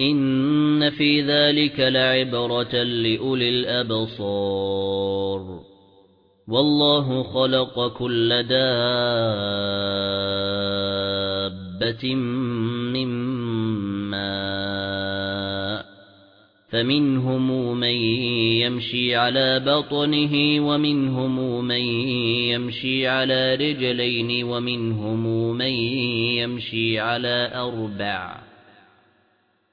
إِنَّ فِي ذَلِكَ لَعِبْرَةً لِأُولِي الْأَبْصَارِ وَاللَّهُ خَلَقَ كُلَّ دَابَّةٍ مِّن مَّاءٍ فَمِنْهُمْ مَن يَمْشِي عَلَى بَطْنِهِ وَمِنْهُمْ مَن يَمْشِي عَلَى رِجْلَيْنِ وَمِنْهُمْ مَن يَمْشِي عَلَى أَرْبَعٍ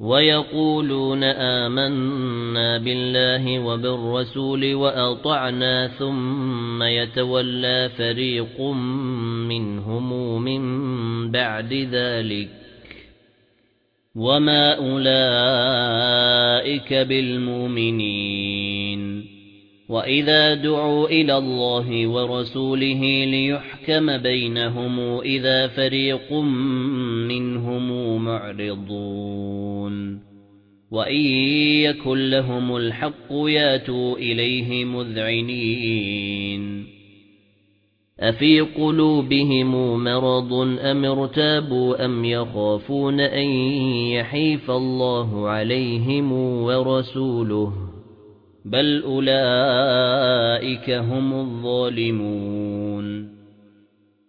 وَيَقُولُونَ آمَنَّا بِاللَّهِ وَبِالرَّسُولِ وَأَطَعْنَا ثُمَّ يَتَوَلَّى فَرِيقٌ مِنْهُمْ مِنْ بَعْدِ ذَلِكَ وَمَا أُولَئِكَ بِالْمُؤْمِنِينَ وَإِذَا دُعُوا إِلَى اللَّهِ وَرَسُولِهِ لِيُحْكَمَ بَيْنَهُمْ إِذَا فَرِيقٌ مِنْهُمْ مُعْرِضُونَ. وَإِنْ يَكُنْ لَهُمُ الْحَقُّ يَأْتُوا إِلَيْهِ مُذْعِنِينَ. أَفِي قُلُوبِهِمْ مَرَضٌ أَمِ ارْتَابُوا أَمْ يَخَافُونَ أَنْ يَحِيفَ اللَّهُ عَلَيْهِمْ وَرَسُولُهُ؟ بَلْ أُولَئِكَ هُمُ الظَّالِمُونَ.